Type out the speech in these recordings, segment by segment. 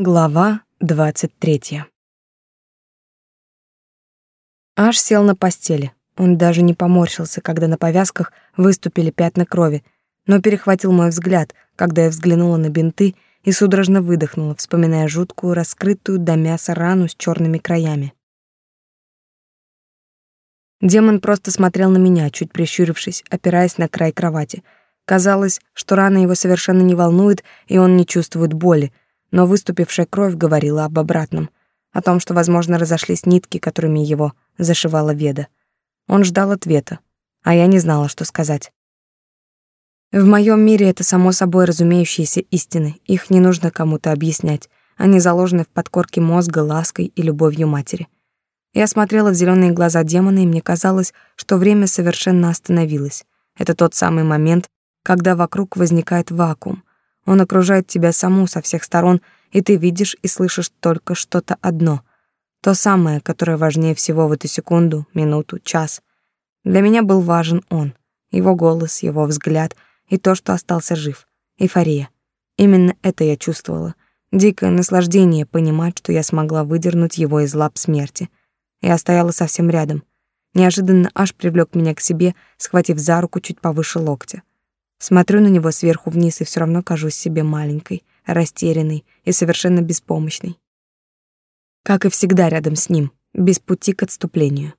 Глава двадцать третья. Аж сел на постели. Он даже не поморщился, когда на повязках выступили пятна крови, но перехватил мой взгляд, когда я взглянула на бинты и судорожно выдохнула, вспоминая жуткую, раскрытую до мяса рану с черными краями. Демон просто смотрел на меня, чуть прищурившись, опираясь на край кровати. Казалось, что рана его совершенно не волнует, и он не чувствует боли, но выступившая кровь говорила об обратном, о том, что, возможно, разошлись нитки, которыми его зашивала Веда. Он ждал ответа, а я не знала, что сказать. В моем мире это само собой разумеющиеся истины, их не нужно кому-то объяснять, они заложены в подкорке мозга лаской и любовью матери. Я смотрела в зеленые глаза демона, и мне казалось, что время совершенно остановилось. Это тот самый момент, когда вокруг возникает вакуум, он окружает тебя саму со всех сторон, и ты видишь и слышишь только что-то одно. То самое, которое важнее всего в эту секунду, минуту, час. Для меня был важен он. Его голос, его взгляд и то, что остался жив. Эйфория. Именно это я чувствовала. Дикое наслаждение понимать, что я смогла выдернуть его из лап смерти. Я стояла совсем рядом. Неожиданно аж привлек меня к себе, схватив за руку чуть повыше локтя. Смотрю на него сверху вниз и все равно кажусь себе маленькой, растерянной и совершенно беспомощной. Как и всегда рядом с ним, без пути к отступлению.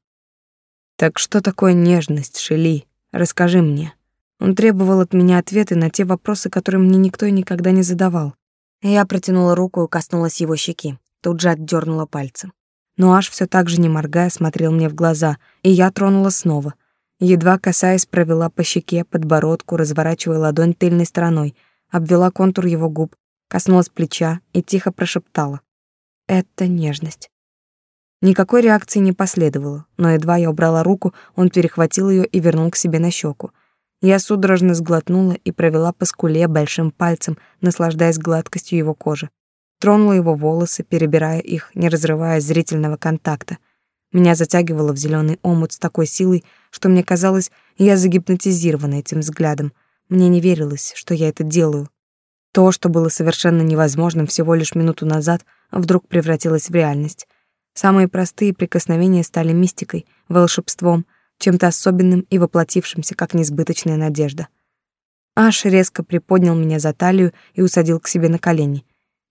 Так что такое нежность, Шели? Расскажи мне. Он требовал от меня ответы на те вопросы, которые мне никто и никогда не задавал. Я протянула руку и коснулась его щеки, тут же отдернула пальцы. Но аж все так же не моргая смотрел мне в глаза, и я тронула снова, Едва касаясь, провела по щеке, подбородку, разворачивая ладонь тыльной стороной, обвела контур его губ, коснулась плеча и тихо прошептала. «Это нежность». Никакой реакции не последовало, но едва я убрала руку, он перехватил ее и вернул к себе на щеку. Я судорожно сглотнула и провела по скуле большим пальцем, наслаждаясь гладкостью его кожи. Тронула его волосы, перебирая их, не разрывая зрительного контакта — меня затягивало в зеленый омут с такой силой, что мне казалось, я загипнотизирована этим взглядом. Мне не верилось, что я это делаю. То, что было совершенно невозможным всего лишь минуту назад, вдруг превратилось в реальность. Самые простые прикосновения стали мистикой, волшебством, чем-то особенным и воплотившимся, как несбыточная надежда. Аш резко приподнял меня за талию и усадил к себе на колени.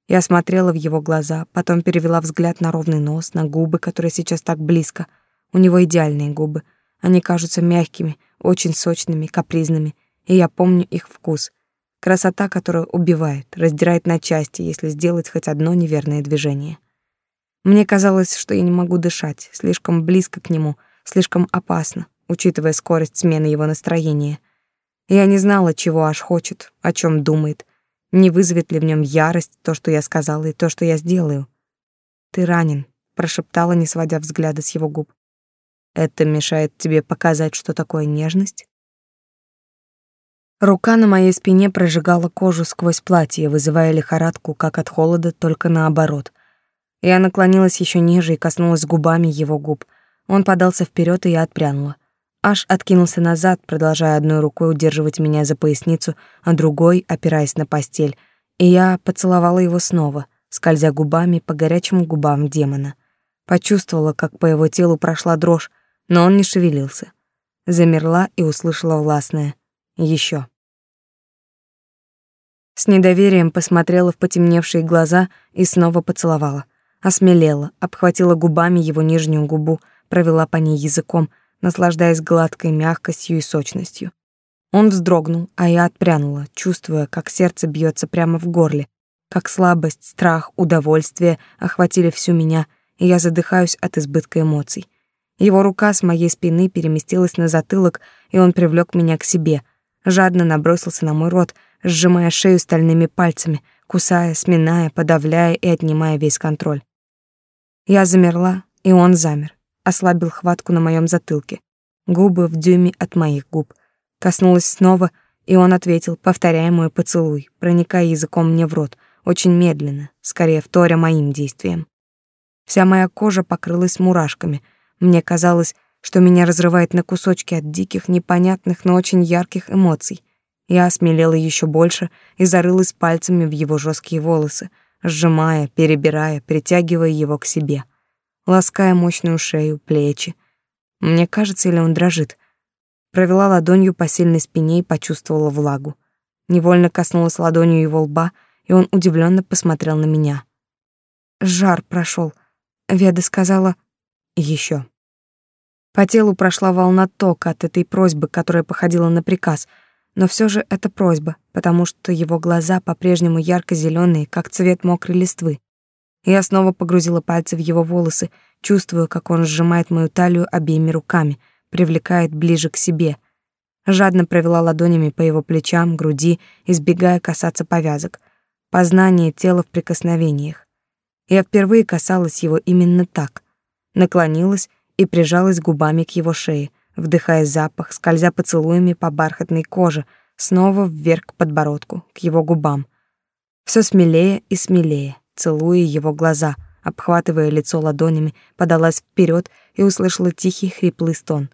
Я смотрела в его глаза, потом перевела взгляд на ровный нос, на губы, которые сейчас так близко. У него идеальные губы. Они кажутся мягкими, очень сочными, капризными, и я помню их вкус. Красота, которая убивает, раздирает на части, если сделать хоть одно неверное движение. Мне казалось, что я не могу дышать, слишком близко к нему, слишком опасно, учитывая скорость смены его настроения. Я не знала, чего аж хочет, о чем думает, не вызовет ли в нем ярость то, что я сказала, и то, что я сделаю? Ты ранен, прошептала, не сводя взгляда с его губ. Это мешает тебе показать, что такое нежность? Рука на моей спине прожигала кожу сквозь платье, вызывая лихорадку, как от холода, только наоборот. Я наклонилась еще ниже и коснулась губами его губ. Он подался вперед, и я отпрянула. Аж откинулся назад, продолжая одной рукой удерживать меня за поясницу, а другой опираясь на постель, и я поцеловала его снова, скользя губами по горячим губам демона. Почувствовала, как по его телу прошла дрожь, но он не шевелился. Замерла и услышала властное «Еще». С недоверием посмотрела в потемневшие глаза и снова поцеловала. Осмелела, обхватила губами его нижнюю губу, провела по ней языком, наслаждаясь гладкой мягкостью и сочностью. Он вздрогнул, а я отпрянула, чувствуя, как сердце бьется прямо в горле, как слабость, страх, удовольствие охватили всю меня, и я задыхаюсь от избытка эмоций. Его рука с моей спины переместилась на затылок, и он привлек меня к себе, жадно набросился на мой рот, сжимая шею стальными пальцами, кусая, сминая, подавляя и отнимая весь контроль. Я замерла, и он замер ослабил хватку на моем затылке. Губы в дюйме от моих губ. Коснулась снова, и он ответил, повторяя мой поцелуй, проникая языком мне в рот, очень медленно, скорее вторя моим действиям. Вся моя кожа покрылась мурашками. Мне казалось, что меня разрывает на кусочки от диких, непонятных, но очень ярких эмоций. Я осмелела еще больше и зарылась пальцами в его жесткие волосы, сжимая, перебирая, притягивая его к себе, лаская мощную шею, плечи. Мне кажется, или он дрожит. Провела ладонью по сильной спине и почувствовала влагу. Невольно коснулась ладонью его лба, и он удивленно посмотрел на меня. Жар прошел. Веда сказала еще. По телу прошла волна тока от этой просьбы, которая походила на приказ, но все же это просьба, потому что его глаза по-прежнему ярко зеленые как цвет мокрой листвы. Я снова погрузила пальцы в его волосы, чувствуя, как он сжимает мою талию обеими руками, привлекает ближе к себе. Жадно провела ладонями по его плечам, груди, избегая касаться повязок. Познание тела в прикосновениях. Я впервые касалась его именно так. Наклонилась и прижалась губами к его шее, вдыхая запах, скользя поцелуями по бархатной коже, снова вверх к подбородку, к его губам. Все смелее и смелее, целуя его глаза, обхватывая лицо ладонями, подалась вперед и услышала тихий хриплый стон.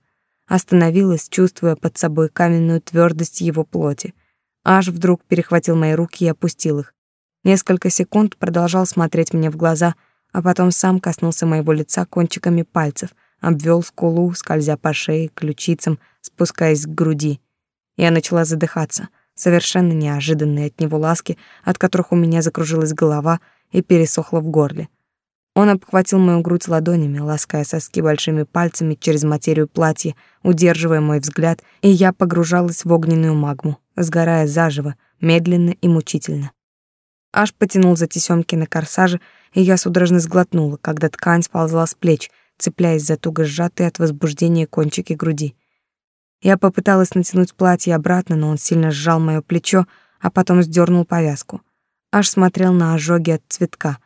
Остановилась, чувствуя под собой каменную твердость его плоти. Аж вдруг перехватил мои руки и опустил их. Несколько секунд продолжал смотреть мне в глаза, а потом сам коснулся моего лица кончиками пальцев — обвел скулу, скользя по шее, ключицам, спускаясь к груди. Я начала задыхаться, совершенно неожиданные от него ласки, от которых у меня закружилась голова и пересохла в горле. Он обхватил мою грудь ладонями, лаская соски большими пальцами через материю платья, удерживая мой взгляд, и я погружалась в огненную магму, сгорая заживо, медленно и мучительно. Аж потянул за тесёмки на корсаже, и я судорожно сглотнула, когда ткань сползла с плеч — цепляясь за туго сжатые от возбуждения кончики груди. Я попыталась натянуть платье обратно, но он сильно сжал моё плечо, а потом сдернул повязку. Аж смотрел на ожоги от цветка.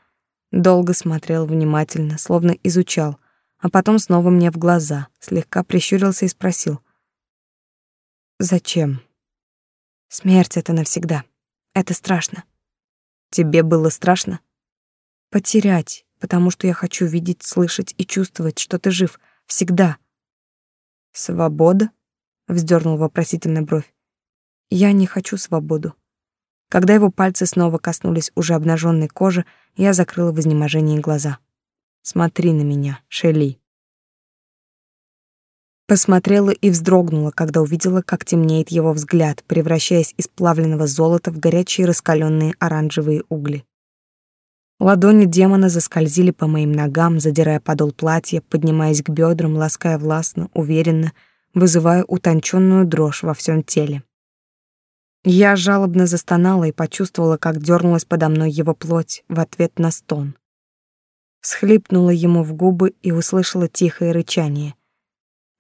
Долго смотрел внимательно, словно изучал, а потом снова мне в глаза, слегка прищурился и спросил. «Зачем?» «Смерть — это навсегда. Это страшно». «Тебе было страшно?» «Потерять потому что я хочу видеть, слышать и чувствовать, что ты жив всегда. Свобода? вздернул вопросительно бровь. Я не хочу свободу. Когда его пальцы снова коснулись уже обнаженной кожи, я закрыла в изнеможении глаза. Смотри на меня, Шелли. Посмотрела и вздрогнула, когда увидела, как темнеет его взгляд, превращаясь из плавленного золота в горячие раскаленные оранжевые угли. Ладони демона заскользили по моим ногам, задирая подол платья, поднимаясь к бедрам, лаская властно, уверенно, вызывая утонченную дрожь во всем теле. Я жалобно застонала и почувствовала, как дернулась подо мной его плоть в ответ на стон. Схлипнула ему в губы и услышала тихое рычание.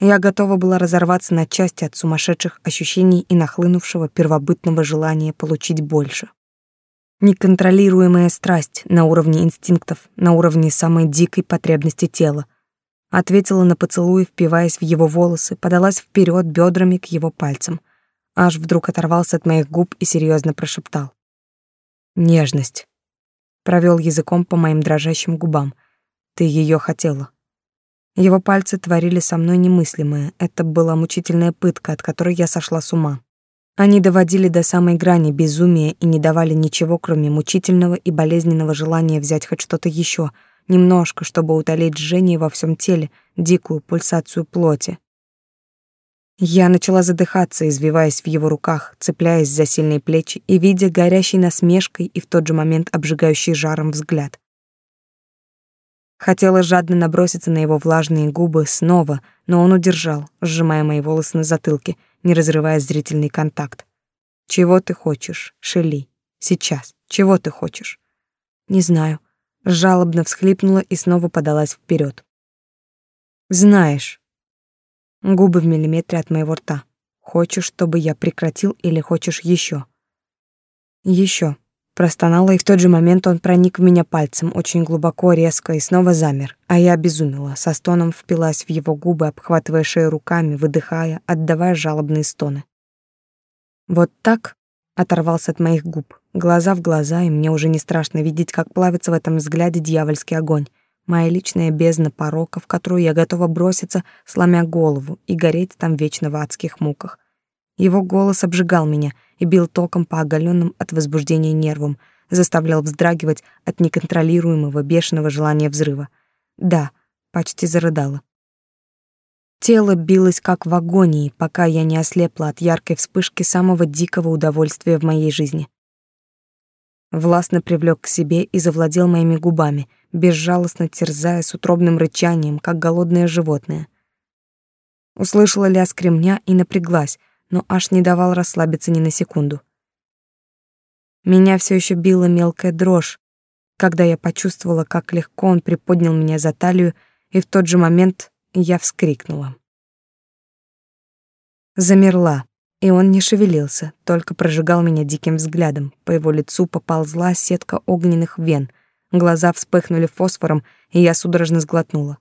Я готова была разорваться на части от сумасшедших ощущений и нахлынувшего первобытного желания получить больше. Неконтролируемая страсть на уровне инстинктов, на уровне самой дикой потребности тела. Ответила на поцелуй, впиваясь в его волосы, подалась вперед бедрами к его пальцам. Аж вдруг оторвался от моих губ и серьезно прошептал. «Нежность». Провел языком по моим дрожащим губам. «Ты ее хотела». Его пальцы творили со мной немыслимое. Это была мучительная пытка, от которой я сошла с ума. Они доводили до самой грани безумия и не давали ничего, кроме мучительного и болезненного желания взять хоть что-то еще, немножко, чтобы утолить жжение во всем теле, дикую пульсацию плоти. Я начала задыхаться, извиваясь в его руках, цепляясь за сильные плечи и видя горящий насмешкой и в тот же момент обжигающий жаром взгляд. Хотела жадно наброситься на его влажные губы снова, но он удержал, сжимая мои волосы на затылке — не разрывая зрительный контакт. «Чего ты хочешь, Шелли? Сейчас. Чего ты хочешь?» «Не знаю». Жалобно всхлипнула и снова подалась вперед. «Знаешь». Губы в миллиметре от моего рта. «Хочешь, чтобы я прекратил или хочешь еще? Еще. Простонала, и в тот же момент он проник в меня пальцем, очень глубоко, резко, и снова замер. А я обезумела, со стоном впилась в его губы, обхватывая шею руками, выдыхая, отдавая жалобные стоны. Вот так оторвался от моих губ, глаза в глаза, и мне уже не страшно видеть, как плавится в этом взгляде дьявольский огонь. Моя личная бездна порока, в которую я готова броситься, сломя голову, и гореть там вечно в адских муках. Его голос обжигал меня — и бил током по оголенным от возбуждения нервам, заставлял вздрагивать от неконтролируемого бешеного желания взрыва. Да, почти зарыдала. Тело билось как в агонии, пока я не ослепла от яркой вспышки самого дикого удовольствия в моей жизни. Властно привлек к себе и завладел моими губами, безжалостно терзая с утробным рычанием, как голодное животное. Услышала лязг ремня и напряглась, но аж не давал расслабиться ни на секунду. Меня все еще била мелкая дрожь, когда я почувствовала, как легко он приподнял меня за талию, и в тот же момент я вскрикнула. Замерла, и он не шевелился, только прожигал меня диким взглядом. По его лицу поползла сетка огненных вен. Глаза вспыхнули фосфором, и я судорожно сглотнула.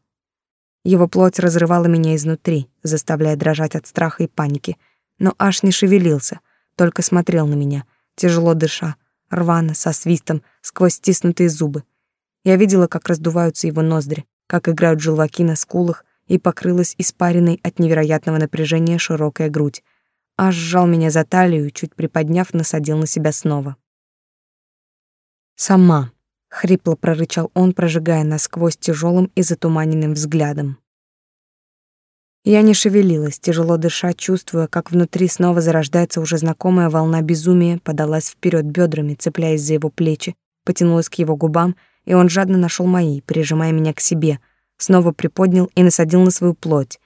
Его плоть разрывала меня изнутри, заставляя дрожать от страха и паники, но аж не шевелился, только смотрел на меня, тяжело дыша, рвано, со свистом, сквозь стиснутые зубы. Я видела, как раздуваются его ноздри, как играют желваки на скулах, и покрылась испаренной от невероятного напряжения широкая грудь. Аж сжал меня за талию, чуть приподняв, насадил на себя снова. «Сама», — хрипло прорычал он, прожигая насквозь тяжелым и затуманенным взглядом. Я не шевелилась, тяжело дыша, чувствуя, как внутри снова зарождается уже знакомая волна безумия, подалась вперед бедрами, цепляясь за его плечи, потянулась к его губам, и он жадно нашел мои, прижимая меня к себе — снова приподнял и насадил на свою плоть.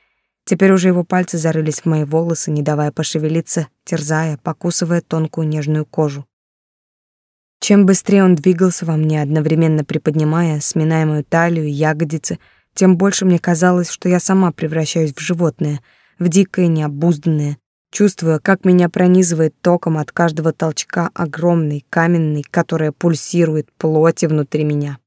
Теперь уже его пальцы зарылись в мои волосы, не давая пошевелиться, терзая, покусывая тонкую нежную кожу. Чем быстрее он двигался во мне, одновременно приподнимая, сминая мою талию ягодицы, тем больше мне казалось, что я сама превращаюсь в животное, в дикое необузданное, чувствуя, как меня пронизывает током от каждого толчка огромный, каменный, которая пульсирует плоти внутри меня.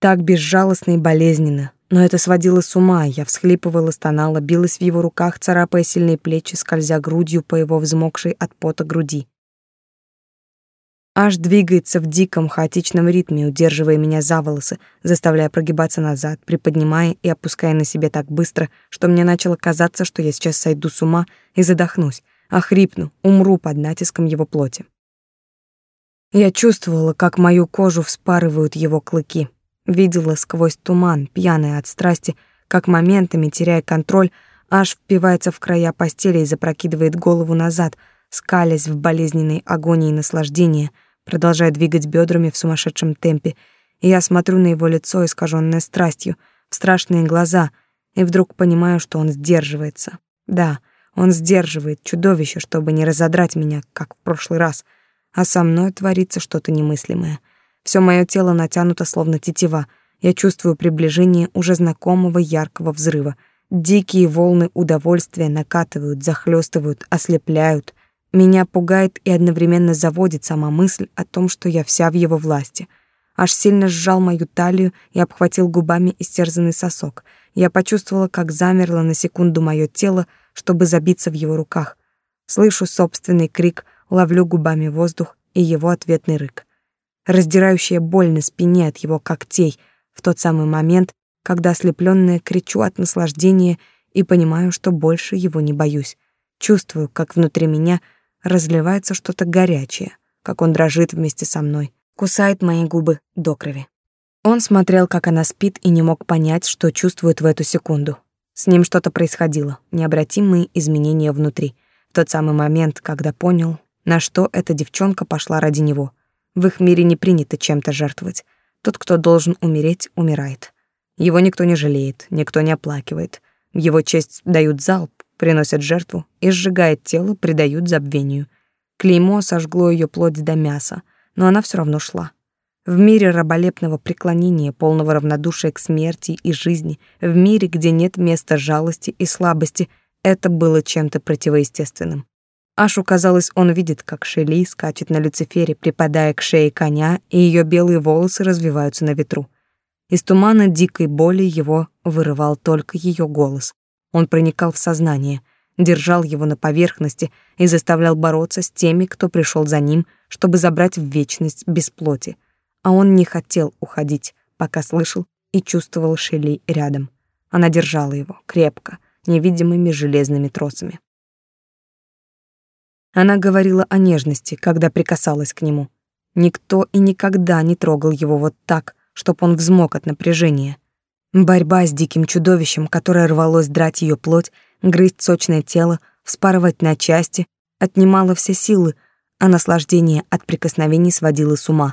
Так безжалостно и болезненно, но это сводило с ума, я всхлипывала, стонала, билась в его руках, царапая сильные плечи, скользя грудью по его взмокшей от пота груди. Аж двигается в диком, хаотичном ритме, удерживая меня за волосы, заставляя прогибаться назад, приподнимая и опуская на себе так быстро, что мне начало казаться, что я сейчас сойду с ума и задохнусь, охрипну, умру под натиском его плоти. Я чувствовала, как мою кожу вспарывают его клыки, Видела сквозь туман, пьяная от страсти, как моментами, теряя контроль, аж впивается в края постели и запрокидывает голову назад, скалясь в болезненной агонии наслаждения, продолжая двигать бедрами в сумасшедшем темпе. И я смотрю на его лицо, искаженное страстью, в страшные глаза, и вдруг понимаю, что он сдерживается. Да, он сдерживает чудовище, чтобы не разодрать меня, как в прошлый раз, а со мной творится что-то немыслимое — все мое тело натянуто словно тетива. Я чувствую приближение уже знакомого яркого взрыва. Дикие волны удовольствия накатывают, захлестывают, ослепляют. Меня пугает и одновременно заводит сама мысль о том, что я вся в его власти. Аж сильно сжал мою талию и обхватил губами истерзанный сосок. Я почувствовала, как замерло на секунду мое тело, чтобы забиться в его руках. Слышу собственный крик, ловлю губами воздух и его ответный рык раздирающая боль на спине от его когтей в тот самый момент, когда ослепленная кричу от наслаждения и понимаю, что больше его не боюсь. Чувствую, как внутри меня разливается что-то горячее, как он дрожит вместе со мной, кусает мои губы до крови. Он смотрел, как она спит, и не мог понять, что чувствует в эту секунду. С ним что-то происходило, необратимые изменения внутри. В тот самый момент, когда понял, на что эта девчонка пошла ради него. В их мире не принято чем-то жертвовать. Тот, кто должен умереть, умирает. Его никто не жалеет, никто не оплакивает. В его честь дают залп, приносят жертву и сжигает тело, предают забвению. Клеймо сожгло ее плоть до мяса, но она все равно шла. В мире раболепного преклонения, полного равнодушия к смерти и жизни, в мире, где нет места жалости и слабости, это было чем-то противоестественным. Ашу казалось, он видит, как Шели скачет на Люцифере, припадая к шее коня, и ее белые волосы развиваются на ветру. Из тумана дикой боли его вырывал только ее голос. Он проникал в сознание, держал его на поверхности и заставлял бороться с теми, кто пришел за ним, чтобы забрать в вечность без плоти. А он не хотел уходить, пока слышал и чувствовал Шели рядом. Она держала его крепко, невидимыми железными тросами. Она говорила о нежности, когда прикасалась к нему. Никто и никогда не трогал его вот так, чтоб он взмок от напряжения. Борьба с диким чудовищем, которое рвалось драть ее плоть, грызть сочное тело, вспарывать на части, отнимала все силы, а наслаждение от прикосновений сводило с ума.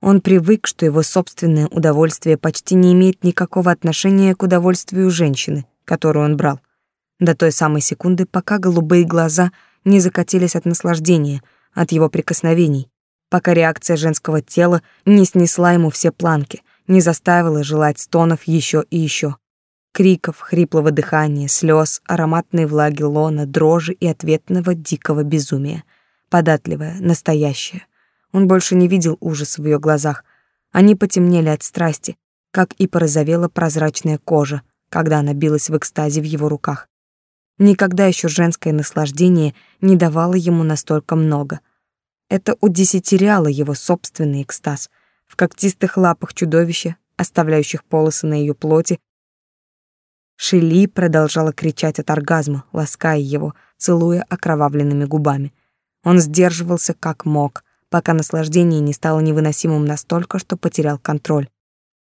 Он привык, что его собственное удовольствие почти не имеет никакого отношения к удовольствию женщины, которую он брал. До той самой секунды, пока голубые глаза не закатились от наслаждения, от его прикосновений, пока реакция женского тела не снесла ему все планки, не заставила желать стонов еще и еще. Криков, хриплого дыхания, слез, ароматной влаги лона, дрожи и ответного дикого безумия. Податливая, настоящая. Он больше не видел ужас в ее глазах. Они потемнели от страсти, как и порозовела прозрачная кожа, когда она билась в экстазе в его руках. Никогда еще женское наслаждение не давало ему настолько много. Это удесятеряло его собственный экстаз. В когтистых лапах чудовища, оставляющих полосы на ее плоти, Шели продолжала кричать от оргазма, лаская его, целуя окровавленными губами. Он сдерживался как мог, пока наслаждение не стало невыносимым настолько, что потерял контроль.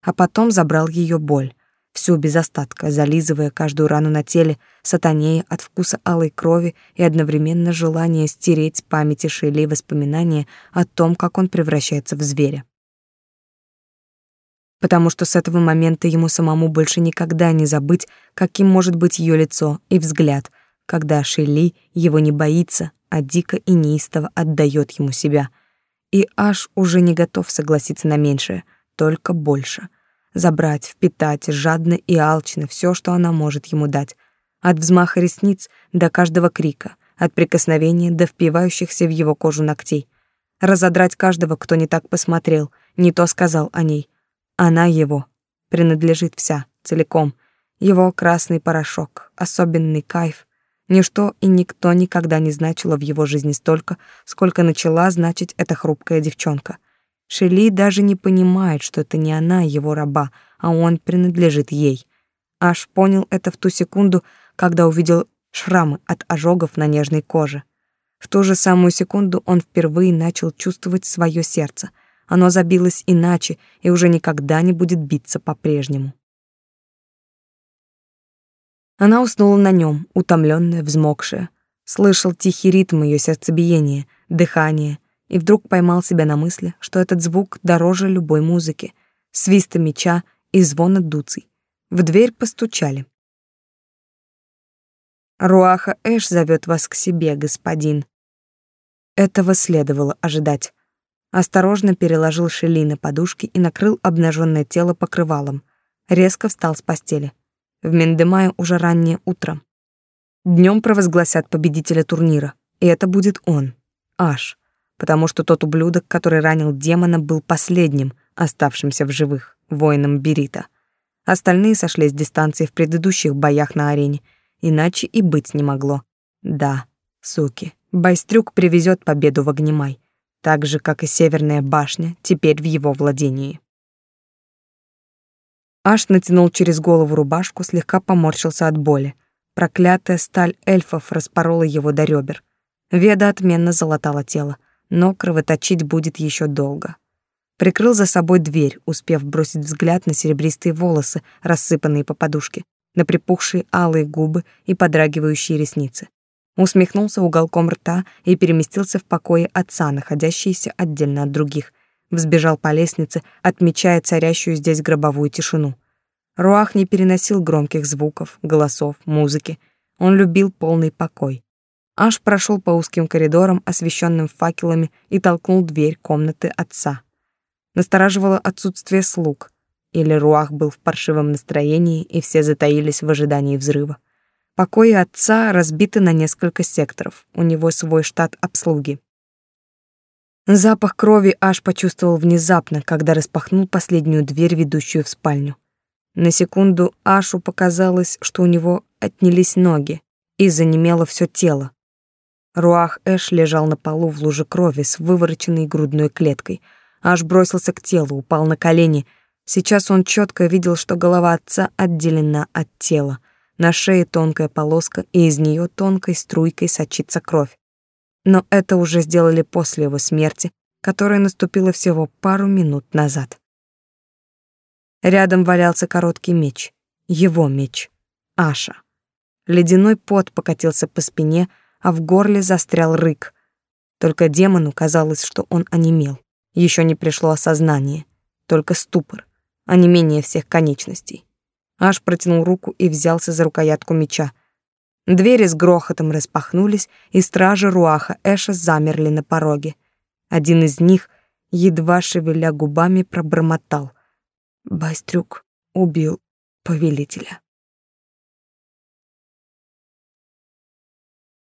А потом забрал ее боль, всю без остатка, зализывая каждую рану на теле, сатанея от вкуса алой крови и одновременно желание стереть с памяти Шейли воспоминания о том, как он превращается в зверя. Потому что с этого момента ему самому больше никогда не забыть, каким может быть ее лицо и взгляд, когда Шейли его не боится, а дико и неистово отдает ему себя — и аж уже не готов согласиться на меньшее, только больше. Забрать, впитать жадно и алчно все, что она может ему дать. От взмаха ресниц до каждого крика, от прикосновения до впивающихся в его кожу ногтей. Разодрать каждого, кто не так посмотрел, не то сказал о ней. Она его. Принадлежит вся, целиком. Его красный порошок, особенный кайф, Ничто и никто никогда не значило в его жизни столько, сколько начала значить эта хрупкая девчонка. Шели даже не понимает, что это не она его раба, а он принадлежит ей. Аж понял это в ту секунду, когда увидел шрамы от ожогов на нежной коже. В ту же самую секунду он впервые начал чувствовать свое сердце. Оно забилось иначе и уже никогда не будет биться по-прежнему. Она уснула на нем, утомленная, взмокшая. Слышал тихий ритм ее сердцебиения, дыхания, и вдруг поймал себя на мысли, что этот звук дороже любой музыки, свиста меча и звона дуций. В дверь постучали. Руаха Эш зовет вас к себе, господин. Этого следовало ожидать. Осторожно переложил Шели на подушки и накрыл обнаженное тело покрывалом. Резко встал с постели. В Мендемае уже раннее утро. Днем провозгласят победителя турнира, и это будет он, Аш, потому что тот ублюдок, который ранил демона, был последним, оставшимся в живых, воином Берита. Остальные сошли с дистанции в предыдущих боях на арене, иначе и быть не могло. Да, суки, Байстрюк привезет победу в Огнемай, так же, как и Северная башня, теперь в его владении. Аш натянул через голову рубашку, слегка поморщился от боли. Проклятая сталь эльфов распорола его до ребер. Веда отменно залатала тело, но кровоточить будет еще долго. Прикрыл за собой дверь, успев бросить взгляд на серебристые волосы, рассыпанные по подушке, на припухшие алые губы и подрагивающие ресницы. Усмехнулся уголком рта и переместился в покое отца, находящиеся отдельно от других, взбежал по лестнице, отмечая царящую здесь гробовую тишину. Руах не переносил громких звуков, голосов, музыки. Он любил полный покой. Аж прошел по узким коридорам, освещенным факелами, и толкнул дверь комнаты отца. Настораживало отсутствие слуг. Или Руах был в паршивом настроении, и все затаились в ожидании взрыва. Покои отца разбиты на несколько секторов. У него свой штат обслуги. Запах крови аж почувствовал внезапно, когда распахнул последнюю дверь, ведущую в спальню. На секунду Ашу показалось, что у него отнялись ноги, и занемело все тело. Руах Эш лежал на полу в луже крови с вывороченной грудной клеткой. Аш бросился к телу, упал на колени. Сейчас он четко видел, что голова отца отделена от тела. На шее тонкая полоска, и из нее тонкой струйкой сочится кровь но это уже сделали после его смерти, которая наступила всего пару минут назад. Рядом валялся короткий меч, его меч, Аша. Ледяной пот покатился по спине, а в горле застрял рык. Только демону казалось, что он онемел. Еще не пришло осознание, только ступор, а не менее всех конечностей. Аш протянул руку и взялся за рукоятку меча. Двери с грохотом распахнулись, и стражи Руаха Эша замерли на пороге. Один из них, едва шевеля губами, пробормотал. Байстрюк убил повелителя.